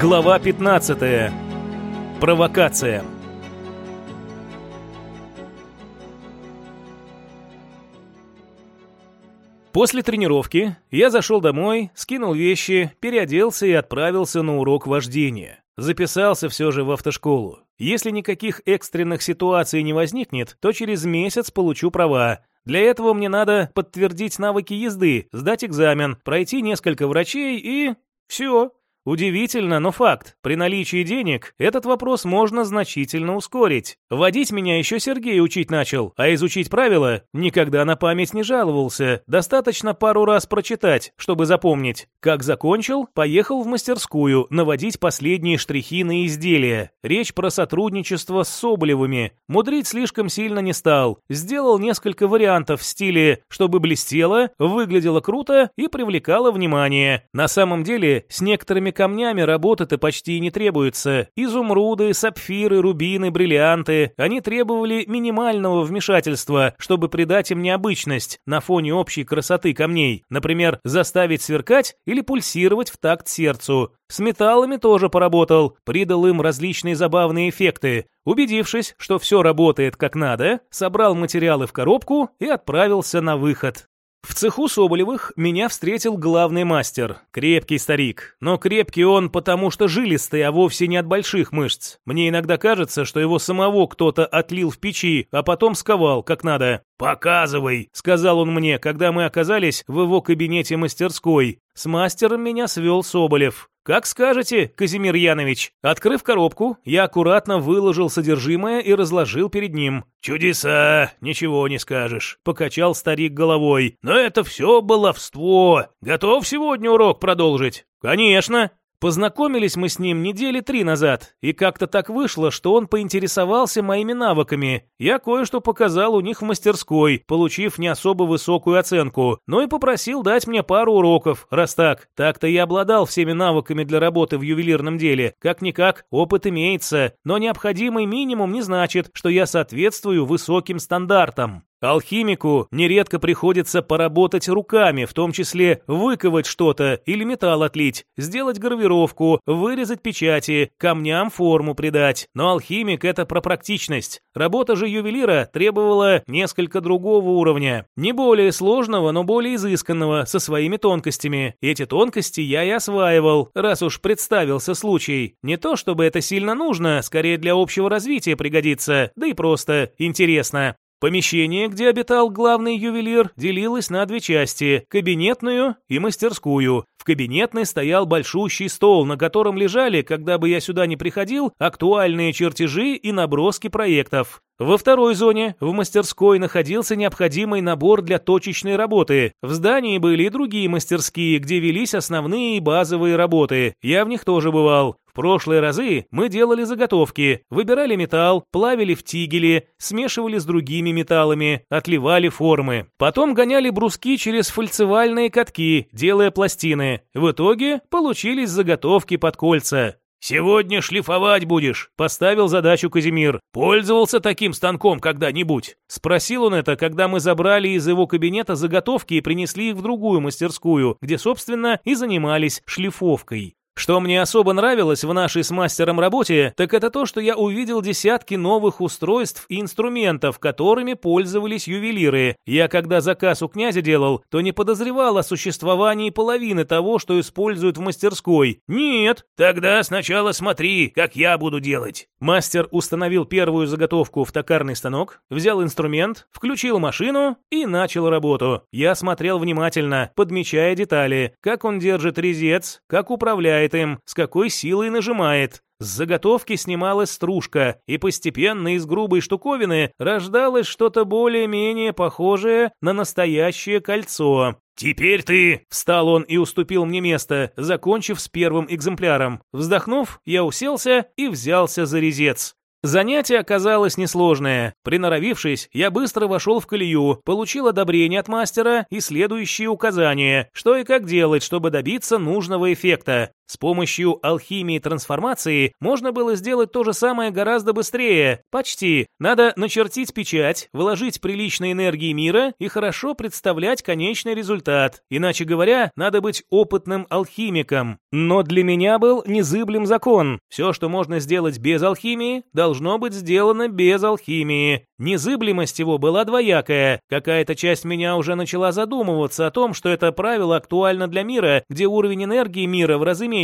Глава 15. Провокация. После тренировки я зашел домой, скинул вещи, переоделся и отправился на урок вождения. Записался все же в автошколу. Если никаких экстренных ситуаций не возникнет, то через месяц получу права. Для этого мне надо подтвердить навыки езды, сдать экзамен, пройти несколько врачей и... все. Удивительно, но факт. При наличии денег этот вопрос можно значительно ускорить. Водить меня еще Сергей учить начал, а изучить правила никогда на память не жаловался. Достаточно пару раз прочитать, чтобы запомнить. Как закончил, поехал в мастерскую наводить последние штрихи на изделия. Речь про сотрудничество с Соболевыми. Мудрить слишком сильно не стал. Сделал несколько вариантов в стиле, чтобы блестело, выглядело круто и привлекало внимание. На самом деле, с некоторыми Драгоценными камнями работы-то почти и не требуется. Изумруды, сапфиры, рубины, бриллианты. Они требовали минимального вмешательства, чтобы придать им необычность на фоне общей красоты камней. Например, заставить сверкать или пульсировать в такт сердцу. С металлами тоже поработал, придал им различные забавные эффекты. Убедившись, что все работает как надо, собрал материалы в коробку и отправился на выход. В цеху Соболевых меня встретил главный мастер, крепкий старик. Но крепкий он потому, что жилистый, а вовсе не от больших мышц. Мне иногда кажется, что его самого кто-то отлил в печи, а потом сковал, как надо. «Показывай», — сказал он мне, когда мы оказались в его кабинете-мастерской. С мастером меня свел Соболев. «Как скажете, Казимир Янович». Открыв коробку, я аккуратно выложил содержимое и разложил перед ним. «Чудеса, ничего не скажешь», — покачал старик головой. «Но это все баловство. Готов сегодня урок продолжить?» «Конечно», Познакомились мы с ним недели три назад, и как-то так вышло, что он поинтересовался моими навыками. Я кое-что показал у них в мастерской, получив не особо высокую оценку, но и попросил дать мне пару уроков, раз так. Так-то я обладал всеми навыками для работы в ювелирном деле. Как-никак, опыт имеется, но необходимый минимум не значит, что я соответствую высоким стандартам. Алхимику нередко приходится поработать руками, в том числе выковать что-то или металл отлить, сделать гравировку, вырезать печати, камням форму придать. Но алхимик — это про практичность. Работа же ювелира требовала несколько другого уровня. Не более сложного, но более изысканного, со своими тонкостями. Эти тонкости я и осваивал, раз уж представился случай. Не то чтобы это сильно нужно, скорее для общего развития пригодится, да и просто интересно. Помещение, где обитал главный ювелир, делилось на две части – кабинетную и мастерскую. В кабинетной стоял большущий стол, на котором лежали, когда бы я сюда не приходил, актуальные чертежи и наброски проектов. Во второй зоне, в мастерской, находился необходимый набор для точечной работы. В здании были и другие мастерские, где велись основные и базовые работы. Я в них тоже бывал. В прошлые разы мы делали заготовки, выбирали металл, плавили в тигеле, смешивали с другими металлами, отливали формы. Потом гоняли бруски через фальцевальные катки, делая пластины. В итоге получились заготовки под кольца. «Сегодня шлифовать будешь», — поставил задачу Казимир. «Пользовался таким станком когда-нибудь?» Спросил он это, когда мы забрали из его кабинета заготовки и принесли их в другую мастерскую, где, собственно, и занимались шлифовкой. Что мне особо нравилось в нашей с мастером работе, так это то, что я увидел десятки новых устройств и инструментов, которыми пользовались ювелиры. Я когда заказ у князя делал, то не подозревал о существовании половины того, что используют в мастерской. Нет, тогда сначала смотри, как я буду делать. Мастер установил первую заготовку в токарный станок, взял инструмент, включил машину и начал работу. Я смотрел внимательно, подмечая детали, как он держит резец, как управляет управляет им, с какой силой нажимает. С заготовки снималась стружка, и постепенно из грубой штуковины рождалось что-то более-менее похожее на настоящее кольцо. «Теперь ты!» — встал он и уступил мне место, закончив с первым экземпляром. Вздохнув, я уселся и взялся за резец. Занятие оказалось несложное. Приноровившись, я быстро вошел в колею, получил одобрение от мастера и следующие указания, что и как делать, чтобы добиться нужного эффекта. С помощью алхимии трансформации можно было сделать то же самое гораздо быстрее. Почти. Надо начертить печать, вложить приличной энергии мира и хорошо представлять конечный результат. Иначе говоря, надо быть опытным алхимиком. Но для меня был незыблем закон. Все, что можно сделать без алхимии, должно быть сделано без алхимии. Незыблемость его была двоякая. Какая-то часть меня уже начала задумываться о том, что это правило актуально для мира, где уровень энергии мира в разы меньше,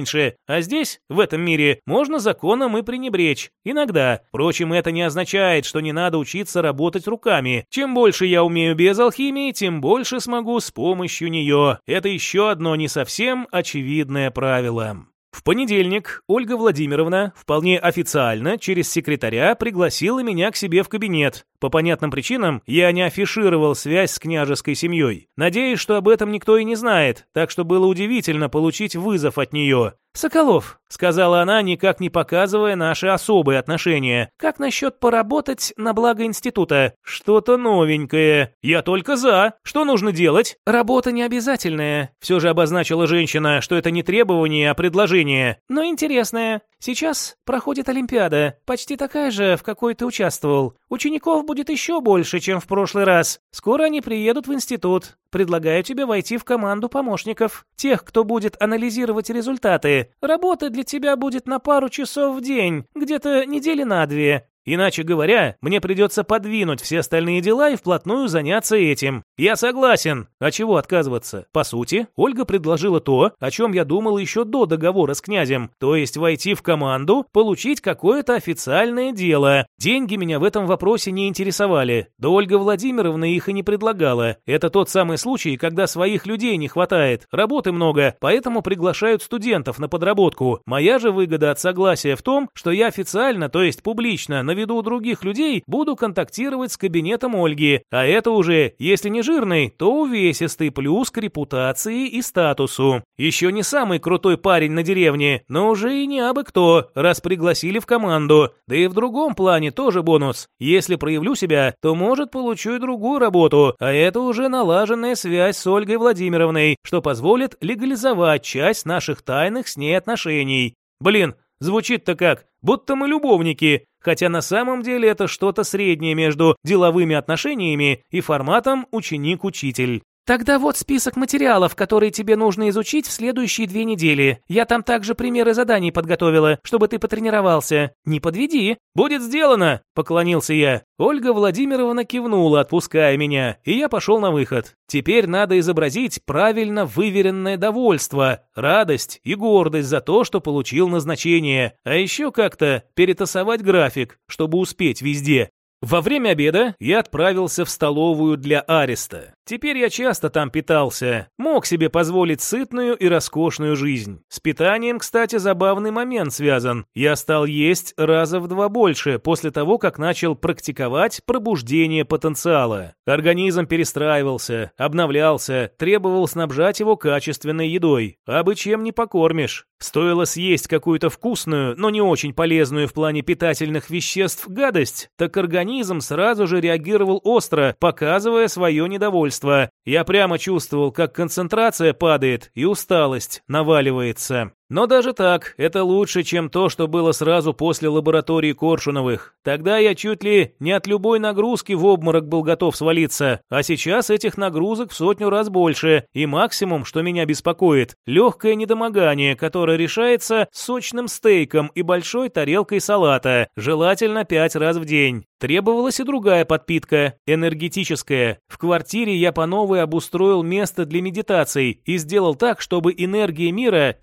а здесь, в этом мире, можно законом и пренебречь. Иногда. Впрочем, это не означает, что не надо учиться работать руками. Чем больше я умею без алхимии, тем больше смогу с помощью нее. Это еще одно не совсем очевидное правило. В понедельник Ольга Владимировна вполне официально через секретаря пригласила меня к себе в кабинет. По понятным причинам я не афишировал связь с княжеской семьей. Надеюсь, что об этом никто и не знает, так что было удивительно получить вызов от нее. «Соколов», — сказала она, никак не показывая наши особые отношения, «как насчет поработать на благо института? Что-то новенькое. Я только за. Что нужно делать?» «Работа не обязательная», — все же обозначила женщина, что это не требование, а предложение. «Но интересное. Сейчас проходит Олимпиада, почти такая же, в какой ты участвовал. Учеников будет еще больше, чем в прошлый раз. Скоро они приедут в институт. Предлагаю тебе войти в команду помощников. Тех, кто будет анализировать результаты. Работа для тебя будет на пару часов в день, где-то недели на две. Иначе говоря, мне придется подвинуть все остальные дела и вплотную заняться этим. Я согласен. А чего отказываться? По сути, Ольга предложила то, о чем я думал еще до договора с князем. То есть войти в команду, получить какое-то официальное дело. Деньги меня в этом вопросе не интересовали. Да Ольга Владимировна их и не предлагала. Это тот самый случай, когда своих людей не хватает. Работы много, поэтому приглашают студентов на подработку. Моя же выгода от согласия в том, что я официально, то есть публично, на виду других людей буду контактировать с кабинетом Ольги, а это уже, если не жирный, то увесистый плюс к репутации и статусу. Еще не самый крутой парень на деревне, но уже и не абы кто, раз пригласили в команду. Да и в другом плане тоже бонус. Если проявлю себя, то, может, получу и другую работу, а это уже налаженная связь с Ольгой Владимировной, что позволит легализовать часть наших тайных с ней отношений. Блин, звучит-то как, будто мы любовники, хотя на самом деле это что-то среднее между деловыми отношениями и форматом ученик-учитель. Тогда вот список материалов, которые тебе нужно изучить в следующие две недели. Я там также примеры заданий подготовила, чтобы ты потренировался. Не подведи. Будет сделано, поклонился я. Ольга Владимировна кивнула, отпуская меня, и я пошел на выход. Теперь надо изобразить правильно выверенное довольство, радость и гордость за то, что получил назначение, а еще как-то перетасовать график, чтобы успеть везде. Во время обеда я отправился в столовую для ареста. Теперь я часто там питался, мог себе позволить сытную и роскошную жизнь. С питанием, кстати, забавный момент связан. Я стал есть раза в два больше после того, как начал практиковать пробуждение потенциала. Организм перестраивался, обновлялся, требовал снабжать его качественной едой. А бы чем не покормишь. Стоило съесть какую-то вкусную, но не очень полезную в плане питательных веществ гадость, так организм сразу же реагировал остро, показывая свое недовольство. Я прямо чувствовал, как концентрация падает и усталость наваливается. Но даже так, это лучше, чем то, что было сразу после лаборатории Коршуновых. Тогда я чуть ли не от любой нагрузки в обморок был готов свалиться, а сейчас этих нагрузок в сотню раз больше, и максимум, что меня беспокоит, легкое недомогание, которое решается сочным стейком и большой тарелкой салата, желательно пять раз в день. Требовалась и другая подпитка, энергетическая. В квартире я по новой обустроил место для медитаций и сделал так, чтобы энергия мира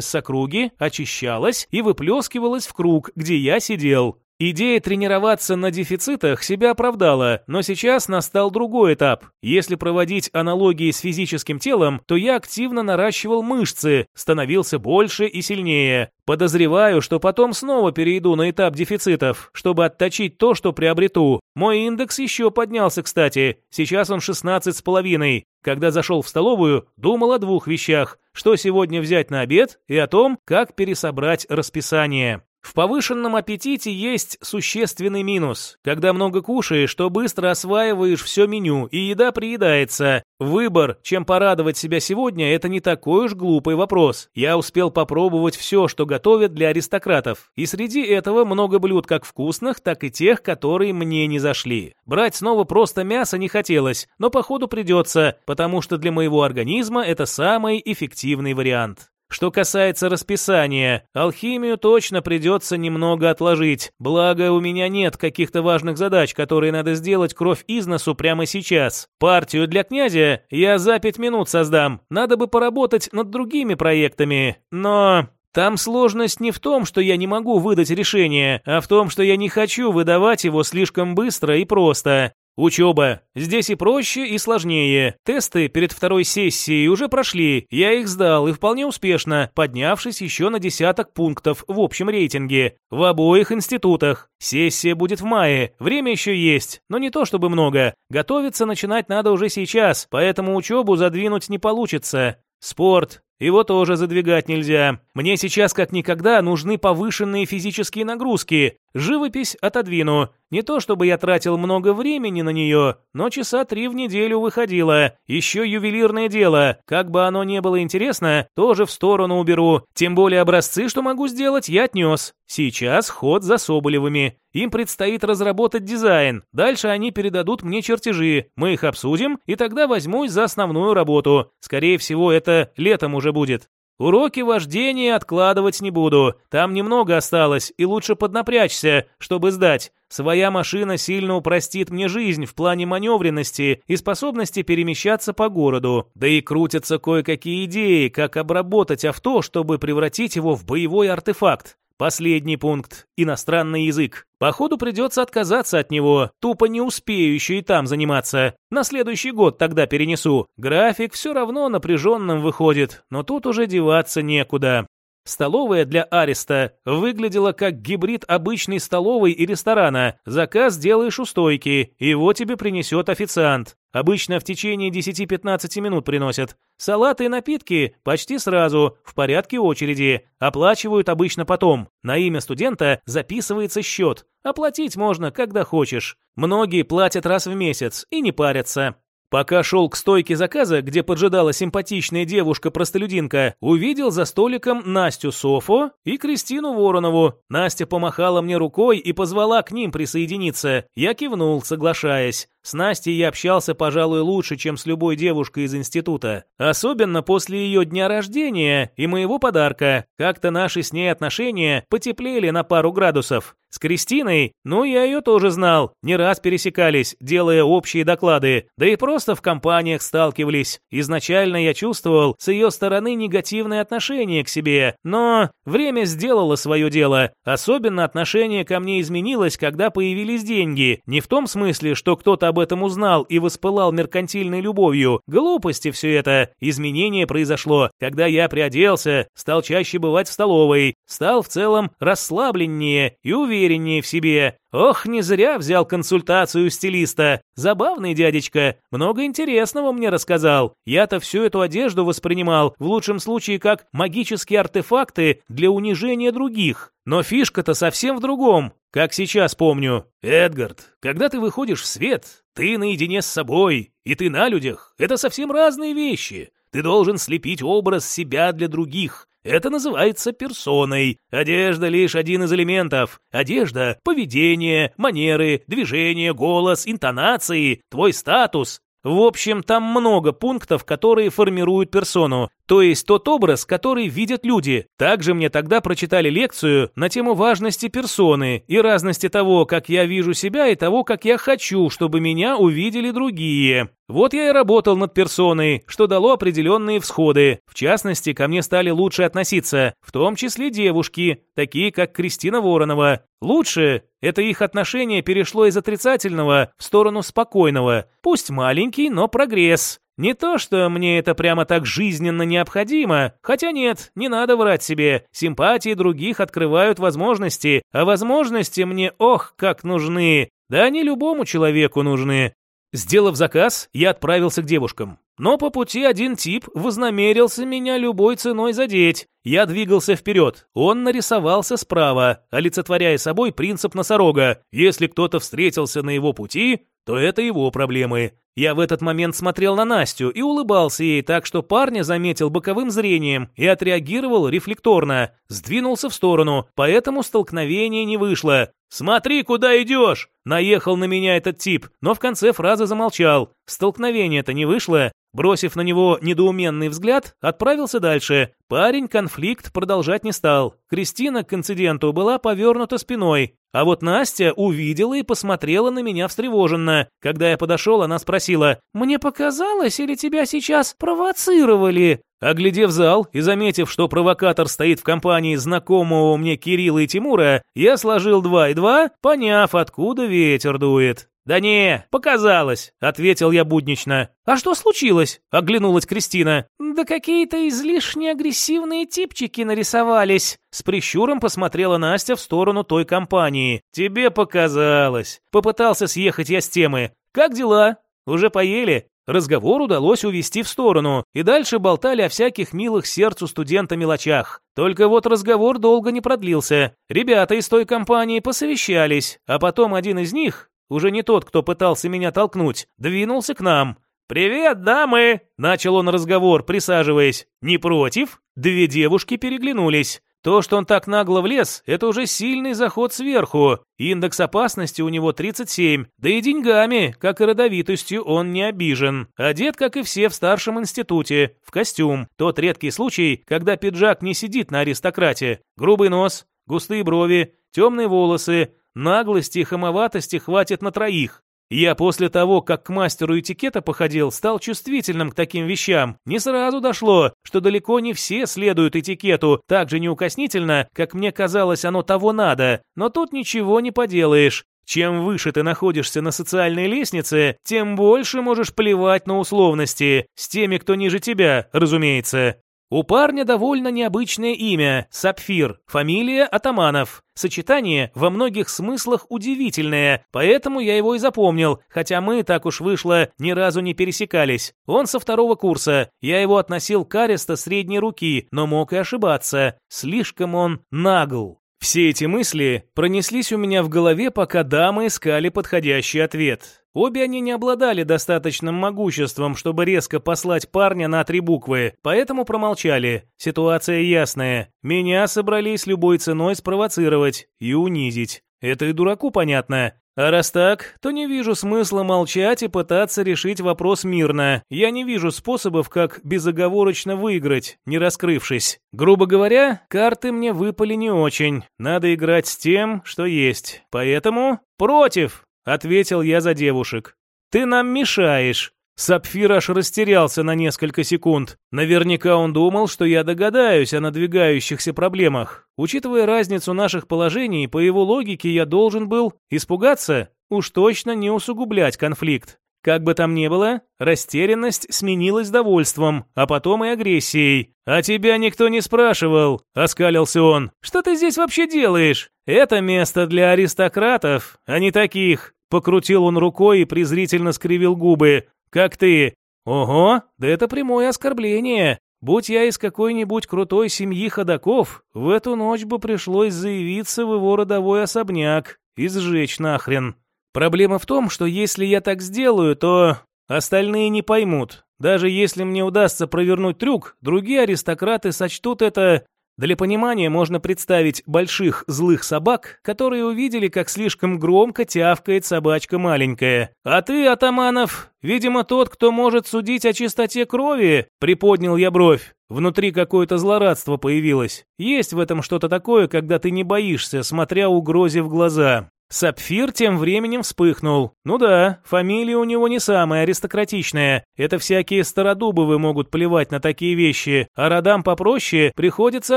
стекалась с округи, очищалась и выплескивалась в круг, где я сидел. Идея тренироваться на дефицитах себя оправдала, но сейчас настал другой этап. Если проводить аналогии с физическим телом, то я активно наращивал мышцы, становился больше и сильнее. Подозреваю, что потом снова перейду на этап дефицитов, чтобы отточить то, что приобрету. Мой индекс еще поднялся, кстати. Сейчас он 16,5. Когда зашел в столовую, думал о двух вещах. Что сегодня взять на обед и о том, как пересобрать расписание. В повышенном аппетите есть существенный минус. Когда много кушаешь, то быстро осваиваешь все меню, и еда приедается. Выбор, чем порадовать себя сегодня, это не такой уж глупый вопрос. Я успел попробовать все, что готовят для аристократов. И среди этого много блюд как вкусных, так и тех, которые мне не зашли. Брать снова просто мясо не хотелось, но походу придется, потому что для моего организма это самый эффективный вариант. Что касается расписания, алхимию точно придется немного отложить. Благо, у меня нет каких-то важных задач, которые надо сделать кровь из носу прямо сейчас. Партию для князя я за пять минут создам. Надо бы поработать над другими проектами. Но там сложность не в том, что я не могу выдать решение, а в том, что я не хочу выдавать его слишком быстро и просто. Учеба. Здесь и проще, и сложнее. Тесты перед второй сессией уже прошли. Я их сдал и вполне успешно, поднявшись еще на десяток пунктов в общем рейтинге. В обоих институтах. Сессия будет в мае. Время еще есть, но не то чтобы много. Готовиться начинать надо уже сейчас, поэтому учебу задвинуть не получится. Спорт. Его тоже задвигать нельзя. Мне сейчас как никогда нужны повышенные физические нагрузки. Живопись отодвину. Не то чтобы я тратил много времени на нее, но часа три в неделю выходило. Еще ювелирное дело. Как бы оно ни было интересно, тоже в сторону уберу. Тем более образцы, что могу сделать, я отнес. Сейчас ход за Соболевыми. Им предстоит разработать дизайн. Дальше они передадут мне чертежи. Мы их обсудим, и тогда возьмусь за основную работу. Скорее всего, это летом уже будет. Уроки вождения откладывать не буду. Там немного осталось, и лучше поднапрячься, чтобы сдать. Своя машина сильно упростит мне жизнь в плане маневренности и способности перемещаться по городу. Да и крутятся кое-какие идеи, как обработать авто, чтобы превратить его в боевой артефакт. Последний пункт – иностранный язык. Походу придется отказаться от него, тупо не успею еще и там заниматься. На следующий год тогда перенесу. График все равно напряженным выходит, но тут уже деваться некуда. Столовая для Ареста выглядела как гибрид обычной столовой и ресторана. Заказ делаешь у стойки, его тебе принесет официант. Обычно в течение 10-15 минут приносят. Салаты и напитки почти сразу, в порядке очереди. Оплачивают обычно потом. На имя студента записывается счет. Оплатить можно, когда хочешь. Многие платят раз в месяц и не парятся. Пока шел к стойке заказа, где поджидала симпатичная девушка-простолюдинка, увидел за столиком Настю Софо и Кристину Воронову. Настя помахала мне рукой и позвала к ним присоединиться. Я кивнул, соглашаясь. С Настей я общался, пожалуй, лучше, чем с любой девушкой из института. Особенно после ее дня рождения и моего подарка. Как-то наши с ней отношения потеплели на пару градусов. С Кристиной, ну, я ее тоже знал, не раз пересекались, делая общие доклады, да и просто в компаниях сталкивались. Изначально я чувствовал с ее стороны негативное отношение к себе, но время сделало свое дело. Особенно отношение ко мне изменилось, когда появились деньги. Не в том смысле, что кто-то об этом узнал и воспылал меркантильной любовью. Глупости все это. Изменение произошло, когда я приоделся, стал чаще бывать в столовой, стал в целом расслабленнее и увереннее в себе. Ох, не зря взял консультацию у стилиста. Забавный дядечка, много интересного мне рассказал. Я-то всю эту одежду воспринимал, в лучшем случае, как магические артефакты для унижения других. Но фишка-то совсем в другом, как сейчас помню. Эдгард, когда ты выходишь в свет, ты наедине с собой, и ты на людях. Это совсем разные вещи. Ты должен слепить образ себя для других, это называется персоной. Одежда лишь один из элементов. Одежда – поведение, манеры, движение, голос, интонации, твой статус. В общем, там много пунктов, которые формируют персону, то есть тот образ, который видят люди. Также мне тогда прочитали лекцию на тему важности персоны и разности того, как я вижу себя и того, как я хочу, чтобы меня увидели другие. Вот я и работал над персоной, что дало определенные всходы. В частности, ко мне стали лучше относиться, в том числе девушки, такие как Кристина Воронова. Лучше это их отношение перешло из отрицательного в сторону спокойного. Пусть маленький, но прогресс. Не то, что мне это прямо так жизненно необходимо, хотя нет, не надо врать себе. Симпатии других открывают возможности, а возможности мне ох, как нужны. Да они любому человеку нужны. Сделав заказ, я отправился к девушкам. но по пути один тип вознамерился меня любой ценой задеть. Я двигался вперед, он нарисовался справа, олицетворяя собой принцип носорога. Если кто-то встретился на его пути, то это его проблемы. Я в этот момент смотрел на Настю и улыбался ей так, что парня заметил боковым зрением и отреагировал рефлекторно. Сдвинулся в сторону, поэтому столкновение не вышло. «Смотри, куда идешь!» Наехал на меня этот тип, но в конце фразы замолчал. Столкновение-то не вышло. Бросив на него недоуменный взгляд, отправился дальше. Парень конфликт продолжать не стал. Кристина к инциденту была повернута спиной. А вот Настя увидела и посмотрела на меня встревоженно. Когда я подошел, она спросила, «Мне показалось, или тебя сейчас провоцировали?» Оглядев зал и заметив, что провокатор стоит в компании знакомого мне Кирилла и Тимура, я сложил два и два, поняв, откуда ветер дует. «Да не, показалось», — ответил я буднично. «А что случилось?» — оглянулась Кристина. «Да какие-то излишне агрессивные типчики нарисовались». С прищуром посмотрела Настя в сторону той компании. «Тебе показалось». Попытался съехать я с темы. «Как дела? Уже поели?» Разговор удалось увести в сторону, и дальше болтали о всяких милых сердцу студента мелочах. Только вот разговор долго не продлился. Ребята из той компании посовещались, а потом один из них, уже не тот, кто пытался меня толкнуть, двинулся к нам. «Привет, дамы!» – начал он разговор, присаживаясь. «Не против?» Две девушки переглянулись. То, что он так нагло влез, это уже сильный заход сверху. Индекс опасности у него 37, да и деньгами, как и родовитостью, он не обижен. Одет, как и все в старшем институте, в костюм. Тот редкий случай, когда пиджак не сидит на аристократе. Грубый нос, густые брови, темные волосы, Наглости и хамоватости хватит на троих. Я после того, как к мастеру этикета походил, стал чувствительным к таким вещам. Не сразу дошло, что далеко не все следуют этикету так же неукоснительно, как мне казалось оно того надо. Но тут ничего не поделаешь. Чем выше ты находишься на социальной лестнице, тем больше можешь плевать на условности. С теми, кто ниже тебя, разумеется. У парня довольно необычное имя – Сапфир, фамилия Атаманов. Сочетание во многих смыслах удивительное, поэтому я его и запомнил, хотя мы, так уж вышло, ни разу не пересекались. Он со второго курса, я его относил к Ареста средней руки, но мог и ошибаться. Слишком он нагл. Все эти мысли пронеслись у меня в голове, пока дамы искали подходящий ответ. Обе они не обладали достаточным могуществом, чтобы резко послать парня на три буквы, поэтому промолчали. Ситуация ясная. Меня собрались любой ценой спровоцировать и унизить. Это и дураку понятно. А раз так, то не вижу смысла молчать и пытаться решить вопрос мирно. Я не вижу способов, как безоговорочно выиграть, не раскрывшись. Грубо говоря, карты мне выпали не очень. Надо играть с тем, что есть. Поэтому против, ответил я за девушек. Ты нам мешаешь. Сапфир аж растерялся на несколько секунд. Наверняка он думал, что я догадаюсь о надвигающихся проблемах. Учитывая разницу наших положений, по его логике я должен был испугаться, уж точно не усугублять конфликт. Как бы там ни было, растерянность сменилась довольством, а потом и агрессией. «А тебя никто не спрашивал», — оскалился он. «Что ты здесь вообще делаешь? Это место для аристократов, а не таких». Покрутил он рукой и презрительно скривил губы. Как ты? Ого, да это прямое оскорбление. Будь я из какой-нибудь крутой семьи ходаков, в эту ночь бы пришлось заявиться в его родовой особняк и сжечь нахрен. Проблема в том, что если я так сделаю, то остальные не поймут. Даже если мне удастся провернуть трюк, другие аристократы сочтут это для понимания можно представить больших злых собак, которые увидели, как слишком громко тявкает собачка маленькая. «А ты, Атаманов, видимо, тот, кто может судить о чистоте крови?» Приподнял я бровь. Внутри какое-то злорадство появилось. Есть в этом что-то такое, когда ты не боишься, смотря угрозе в глаза. Сапфир тем временем вспыхнул. Ну да, фамилия у него не самая аристократичная. Это всякие стародубовы могут плевать на такие вещи, а родам попроще приходится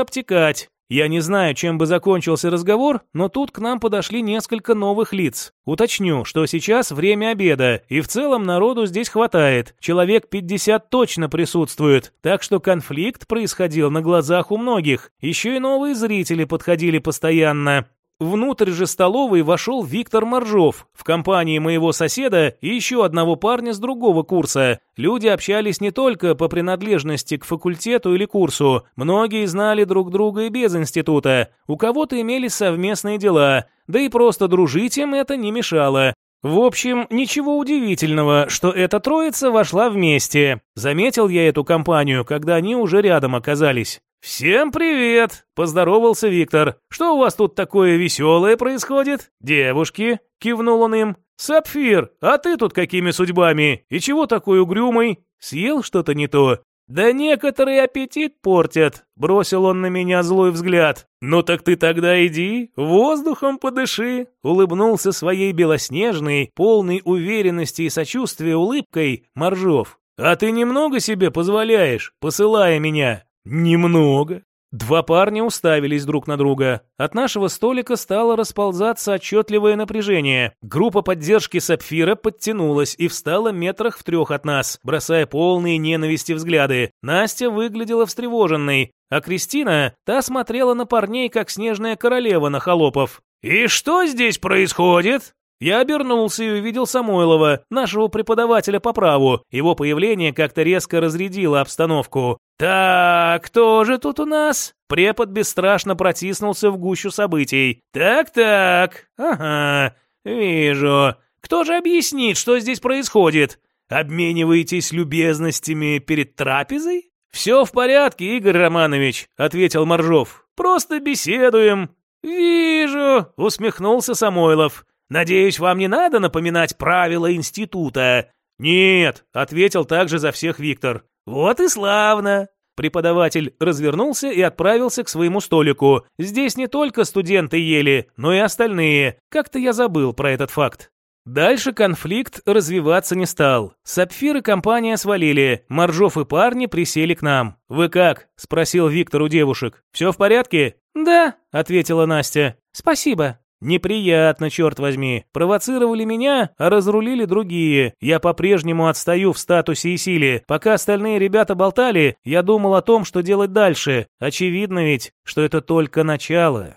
обтекать. Я не знаю, чем бы закончился разговор, но тут к нам подошли несколько новых лиц. Уточню, что сейчас время обеда, и в целом народу здесь хватает. Человек 50 точно присутствует, так что конфликт происходил на глазах у многих. Еще и новые зрители подходили постоянно. Внутрь же столовой вошел Виктор Моржов в компании моего соседа и еще одного парня с другого курса. Люди общались не только по принадлежности к факультету или курсу, многие знали друг друга и без института, у кого-то имелись совместные дела, да и просто дружить им это не мешало. В общем, ничего удивительного, что эта троица вошла вместе. Заметил я эту компанию, когда они уже рядом оказались. «Всем привет!» – поздоровался Виктор. «Что у вас тут такое веселое происходит? Девушки?» – кивнул он им. «Сапфир, а ты тут какими судьбами? И чего такой угрюмый? Съел что-то не то?» «Да некоторые аппетит портят», — бросил он на меня злой взгляд. «Ну так ты тогда иди, воздухом подыши», — улыбнулся своей белоснежной, полной уверенности и сочувствия улыбкой Моржов. «А ты немного себе позволяешь, посылая меня?» «Немного». Два парня уставились друг на друга. От нашего столика стало расползаться отчетливое напряжение. Группа поддержки Сапфира подтянулась и встала метрах в трех от нас, бросая полные ненависти взгляды. Настя выглядела встревоженной, а Кристина, та смотрела на парней, как снежная королева на холопов. «И что здесь происходит?» Я обернулся и увидел Самойлова, нашего преподавателя по праву. Его появление как-то резко разрядило обстановку. «Так, кто же тут у нас?» Препод бесстрашно протиснулся в гущу событий. «Так-так, ага, вижу. Кто же объяснит, что здесь происходит? Обмениваетесь любезностями перед трапезой?» «Все в порядке, Игорь Романович», — ответил Моржов. «Просто беседуем». «Вижу», — усмехнулся Самойлов. Надеюсь, вам не надо напоминать правила института?» «Нет», — ответил также за всех Виктор. «Вот и славно!» Преподаватель развернулся и отправился к своему столику. Здесь не только студенты ели, но и остальные. Как-то я забыл про этот факт. Дальше конфликт развиваться не стал. Сапфир и компания свалили. Моржов и парни присели к нам. «Вы как?» – спросил Виктор у девушек. «Все в порядке?» «Да», – ответила Настя. «Спасибо». Неприятно, черт возьми. Провоцировали меня, а разрулили другие. Я по-прежнему отстаю в статусе и силе. Пока остальные ребята болтали, я думал о том, что делать дальше. Очевидно ведь, что это только начало.